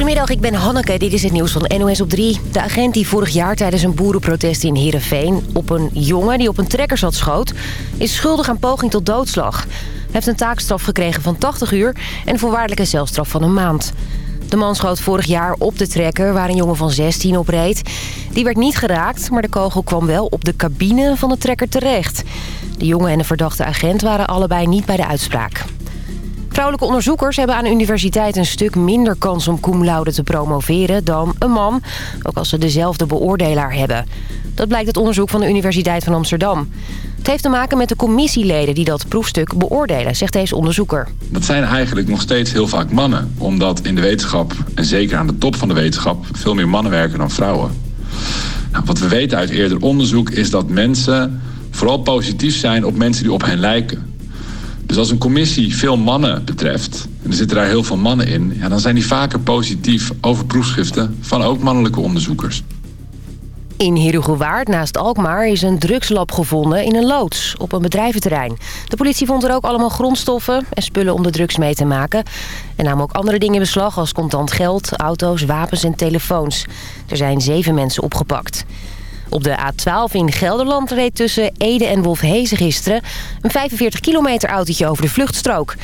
Goedemiddag, ik ben Hanneke. Dit is het nieuws van NOS op 3. De agent die vorig jaar tijdens een boerenprotest in Heerenveen... op een jongen die op een trekker zat schoot... is schuldig aan poging tot doodslag. Hij heeft een taakstraf gekregen van 80 uur... en een voorwaardelijke celstraf van een maand. De man schoot vorig jaar op de trekker waar een jongen van 16 op reed. Die werd niet geraakt, maar de kogel kwam wel op de cabine van de trekker terecht. De jongen en de verdachte agent waren allebei niet bij de uitspraak. Vrouwelijke onderzoekers hebben aan de universiteit een stuk minder kans om cum te promoveren dan een man, ook als ze dezelfde beoordelaar hebben. Dat blijkt uit onderzoek van de Universiteit van Amsterdam. Het heeft te maken met de commissieleden die dat proefstuk beoordelen, zegt deze onderzoeker. Dat zijn eigenlijk nog steeds heel vaak mannen. Omdat in de wetenschap, en zeker aan de top van de wetenschap, veel meer mannen werken dan vrouwen. Nou, wat we weten uit eerder onderzoek is dat mensen vooral positief zijn op mensen die op hen lijken. Dus als een commissie veel mannen betreft, en er zitten daar heel veel mannen in... Ja, dan zijn die vaker positief over proefschriften van ook mannelijke onderzoekers. In Herugewaard naast Alkmaar is een drugslab gevonden in een loods op een bedrijventerrein. De politie vond er ook allemaal grondstoffen en spullen om de drugs mee te maken. En nam ook andere dingen in beslag als contant geld, auto's, wapens en telefoons. Er zijn zeven mensen opgepakt. Op de A12 in Gelderland reed tussen Ede en Wolfhezen gisteren... een 45 kilometer autootje over de vluchtstrook.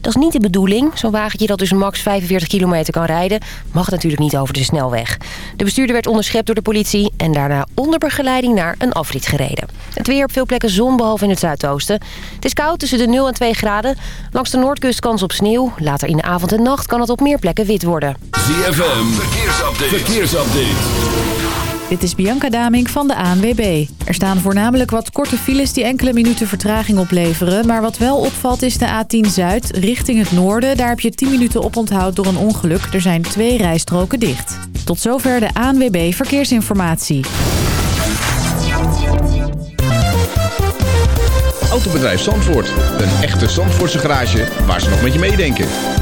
Dat is niet de bedoeling. Zo'n wagentje dat dus max 45 kilometer kan rijden... mag natuurlijk niet over de snelweg. De bestuurder werd onderschept door de politie... en daarna onder begeleiding naar een afrit gereden. Het weer op veel plekken zon, behalve in het zuidoosten. Het is koud tussen de 0 en 2 graden. Langs de noordkust kans op sneeuw. Later in de avond en nacht kan het op meer plekken wit worden. ZFM, verkeersupdate. verkeersupdate. Dit is Bianca Daming van de ANWB. Er staan voornamelijk wat korte files die enkele minuten vertraging opleveren. Maar wat wel opvalt is de A10 Zuid richting het noorden. Daar heb je 10 minuten op onthoud door een ongeluk. Er zijn twee rijstroken dicht. Tot zover de ANWB Verkeersinformatie. Autobedrijf Zandvoort. Een echte Zandvoortse garage waar ze nog met je meedenken.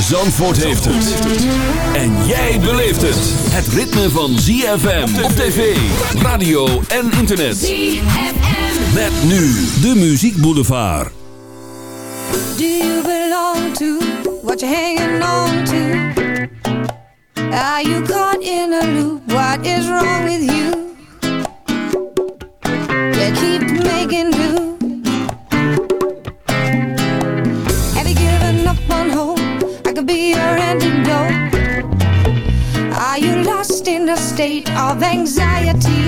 Zandvoort heeft het. En jij beleeft het. Het ritme van ZFM op tv, radio en internet. ZFM. Met nu de Muziek Boulevard. Do you belong to what you're hanging on to? Are you caught in a loop? What is wrong with you? You keep making be your antidote? Are you lost in a state of anxiety?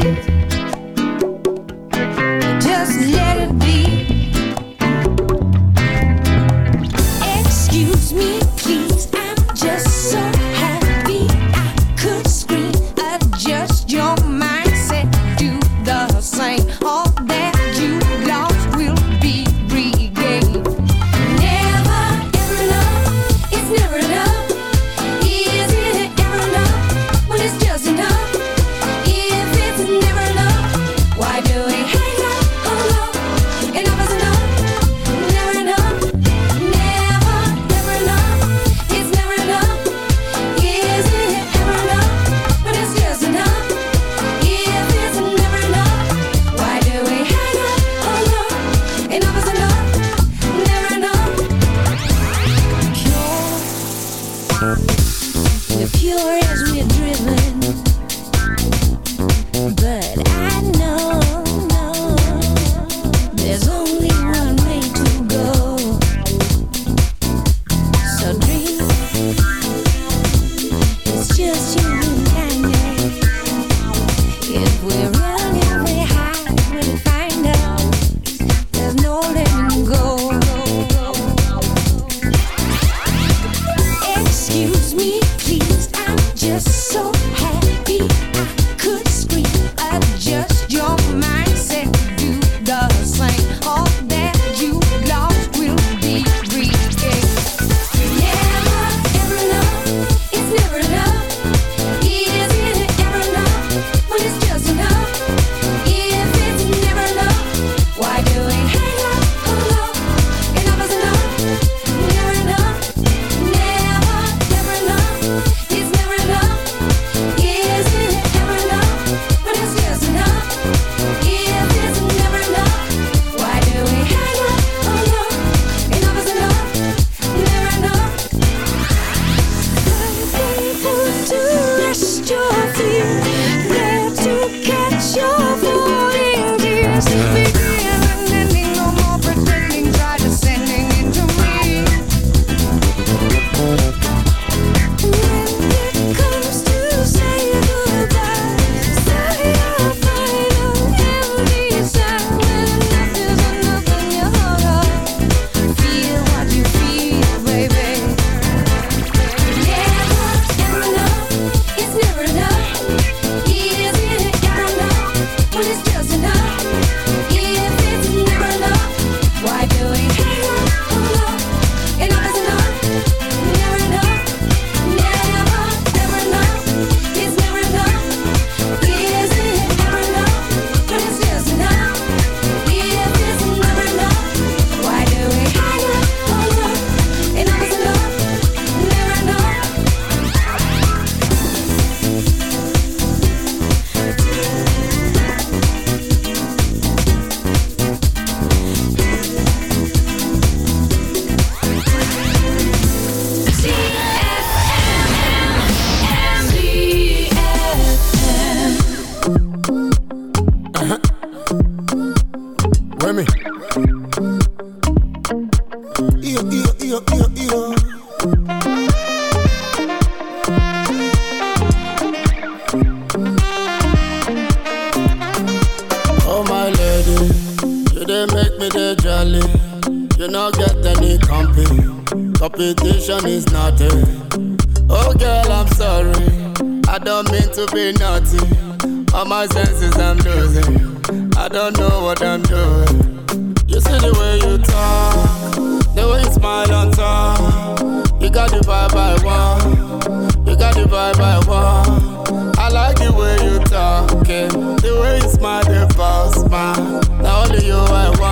Just let it be. just you your want?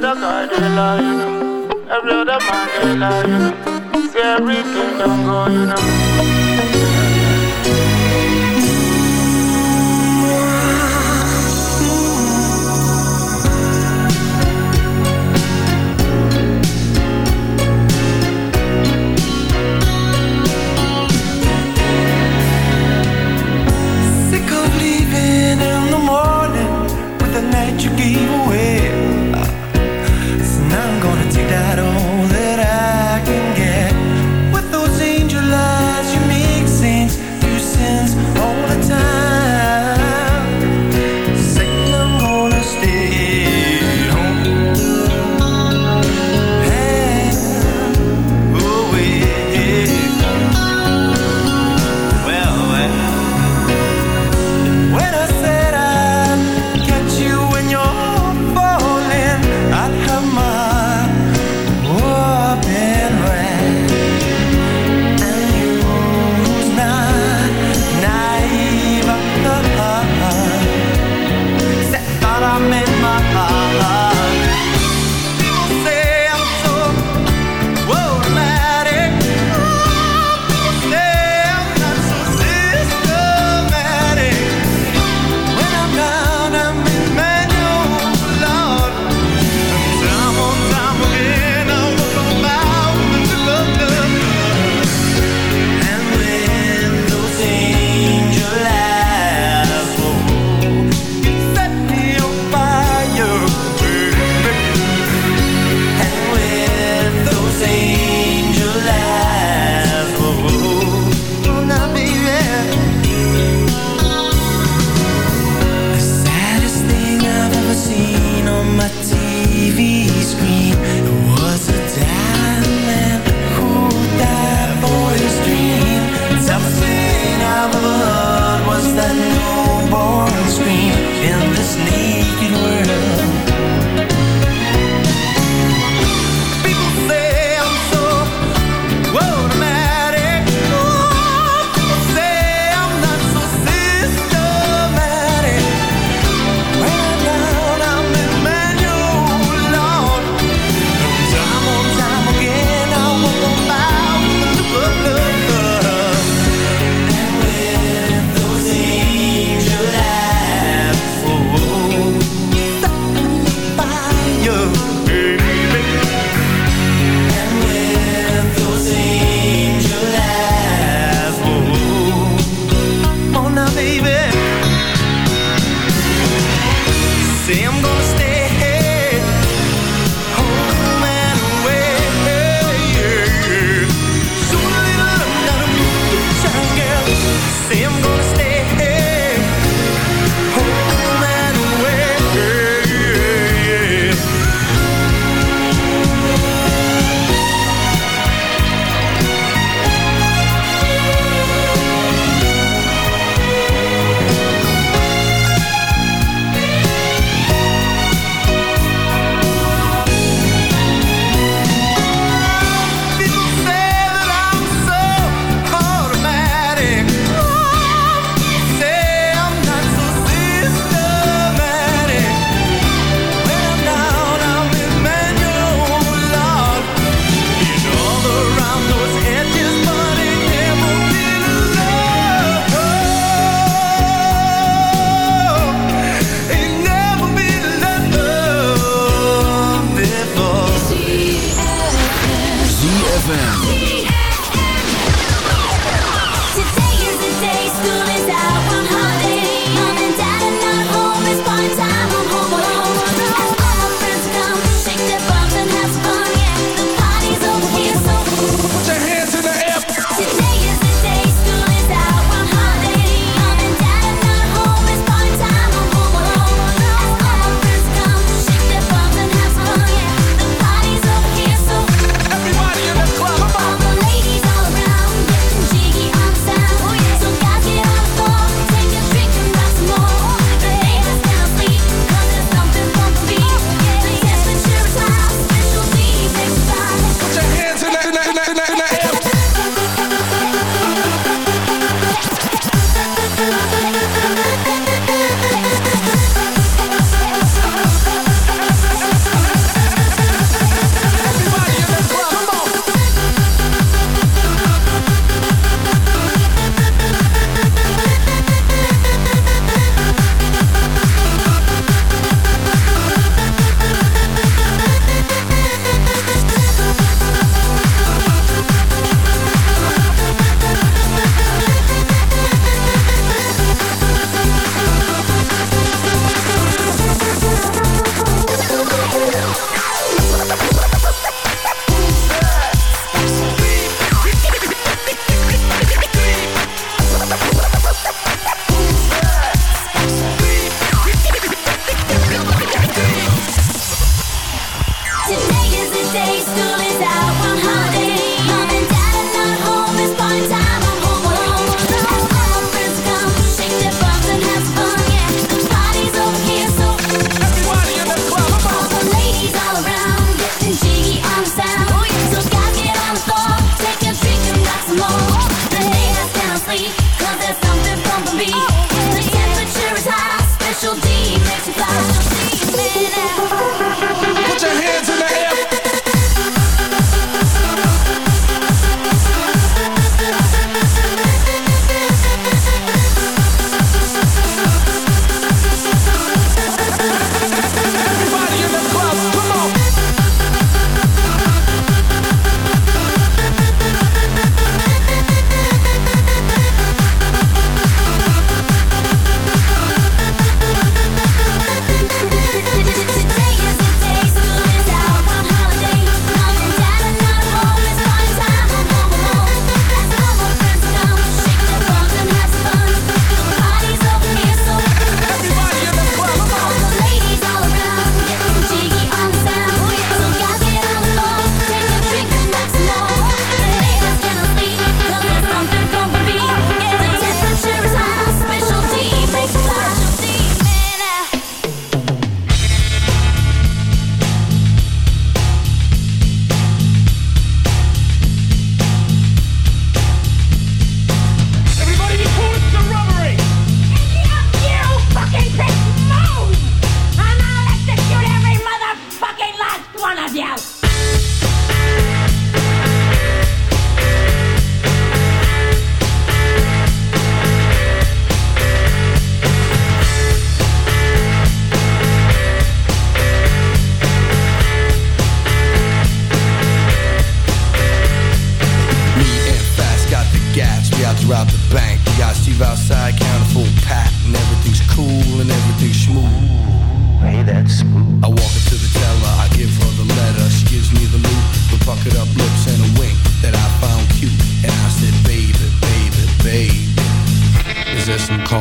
blood of Godilla, you know. The blood of Mandela, you know. See everything don't go, you know.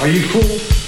Are you cool?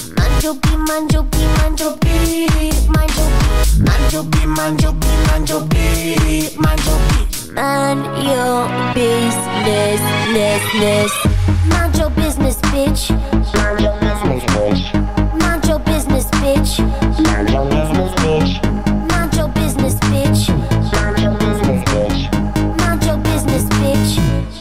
manjobi. Man your business, less. Mind your business, bitch. Mind your business, bitch. Mind your business, bitch. Mind your business, bitch.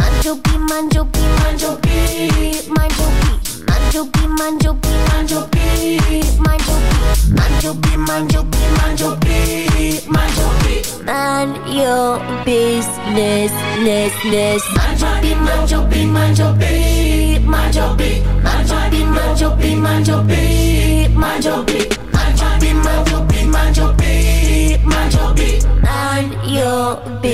Manjo B, Manjo B, Manjo B, Manjo B. Manjo B, Manjo B, Manjo B, Manjo B. Manjo B, Manjo B, Manjo B, Manjo B. Man your business, ness, ness. Manjo B, Manjo B, Manjo B, Manjo B. Manjo B, Manjo B, Manjo B, Manjo B. Manjo B, Manjo B, Manjo B, Manjo B. Man your business,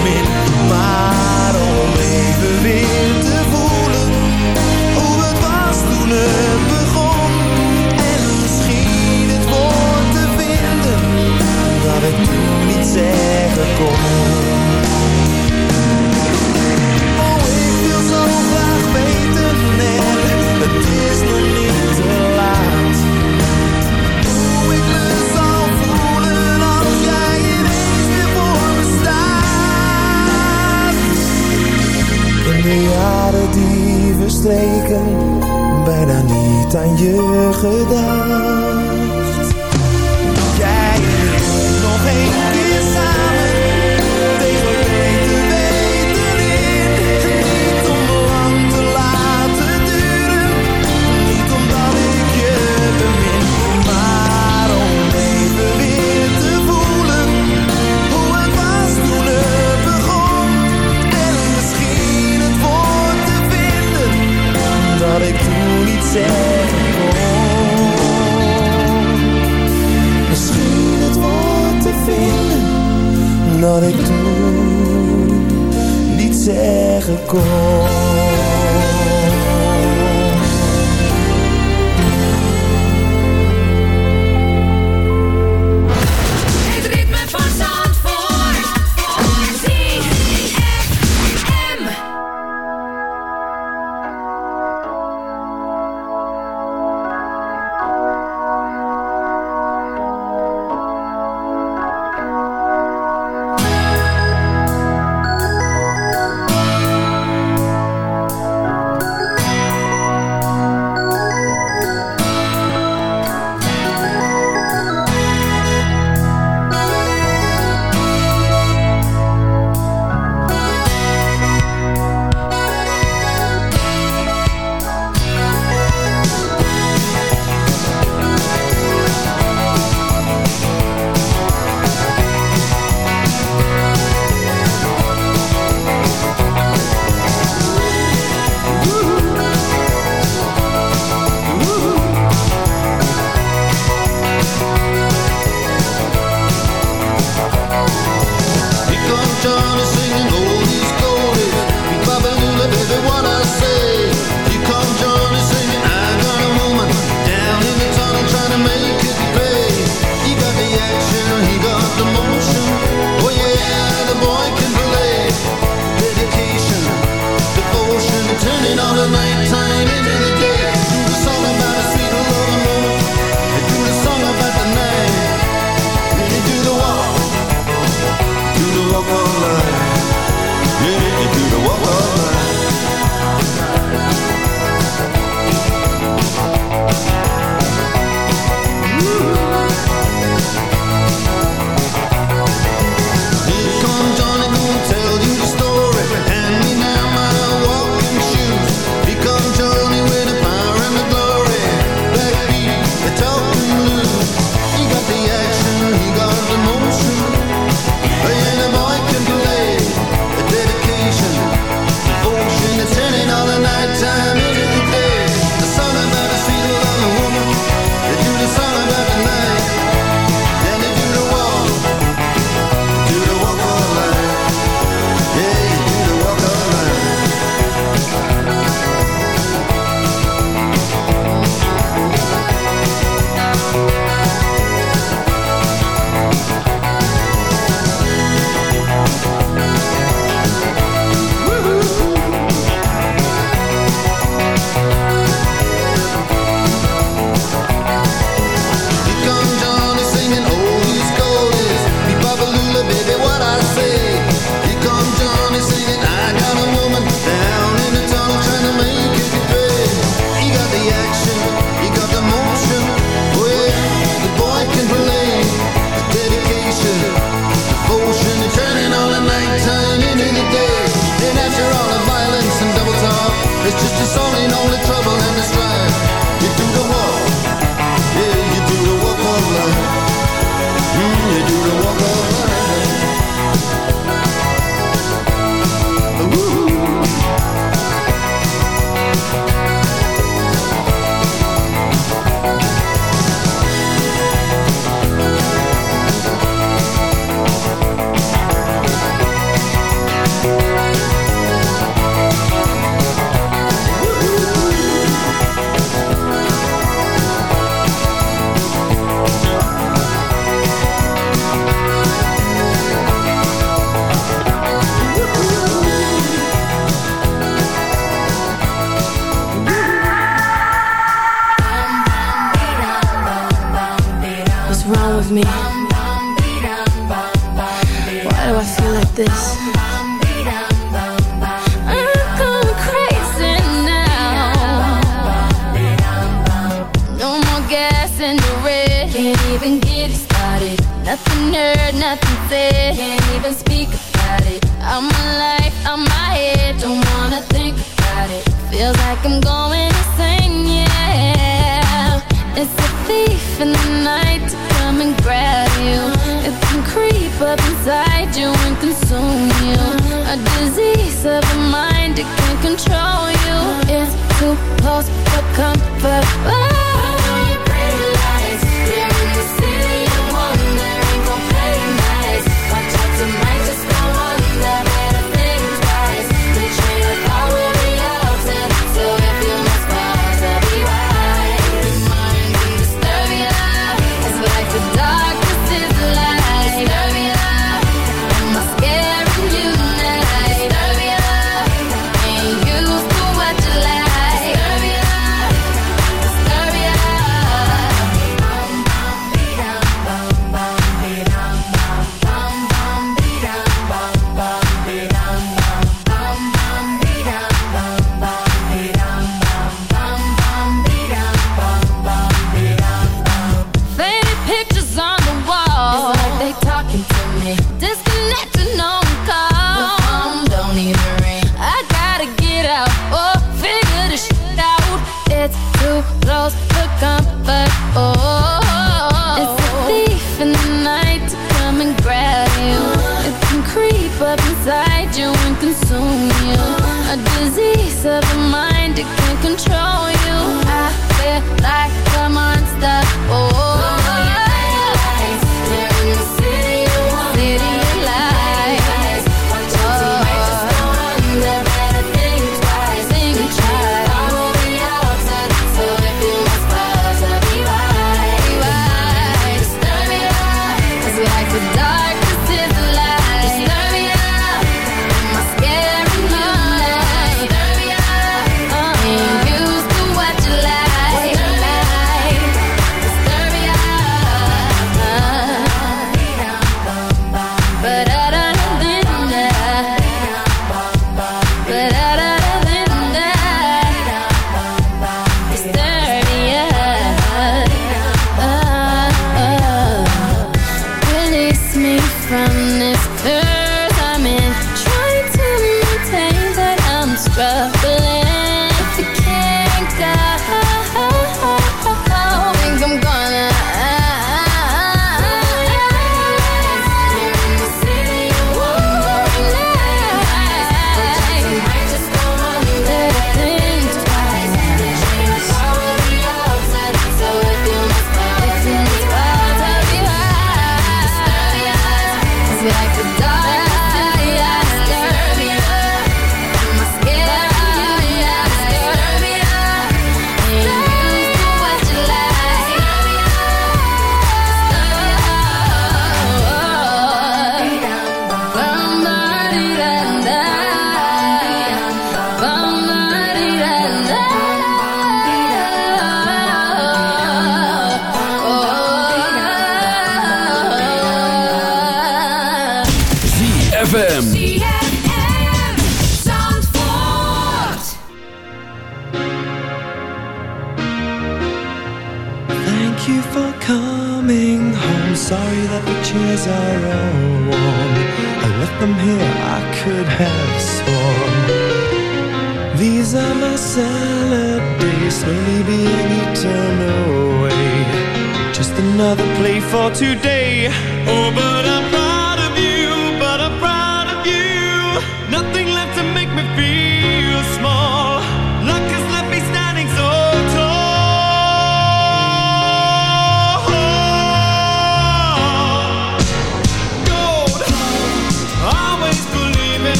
weer te voelen hoe het was toen het begon. En misschien het woord te vinden dat ik toen niet zeggen kon. De jaren die verstreken, bijna niet aan je gedacht.